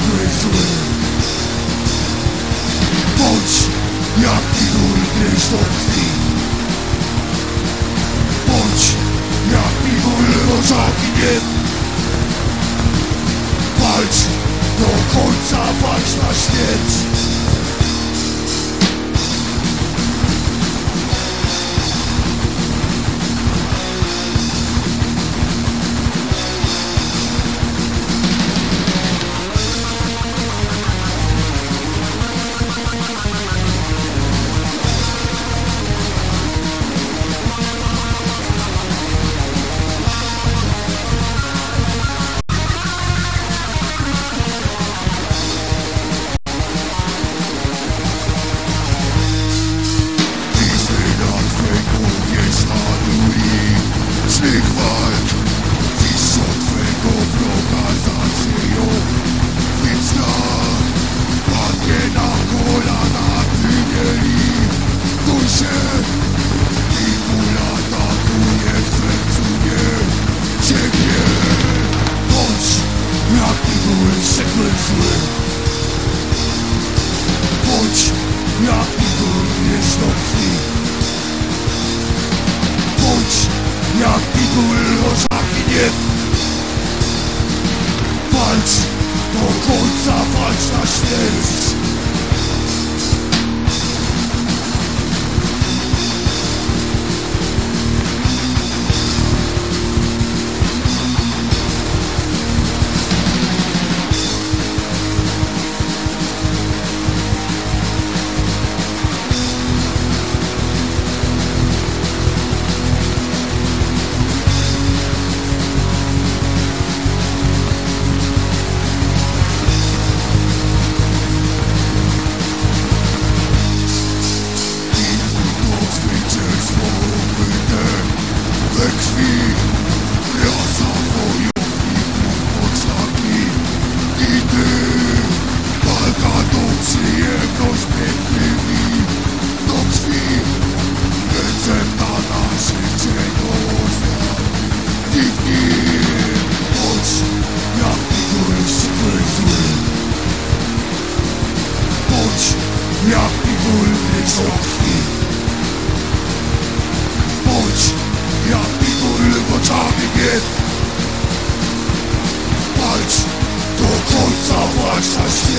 który zły Bądź jak pigur gryź do krwi Bądź jak pigur rożaki gniew Walcz do końca, walcz na śmierć. Walcz do końca, walcz na śmierć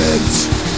It's.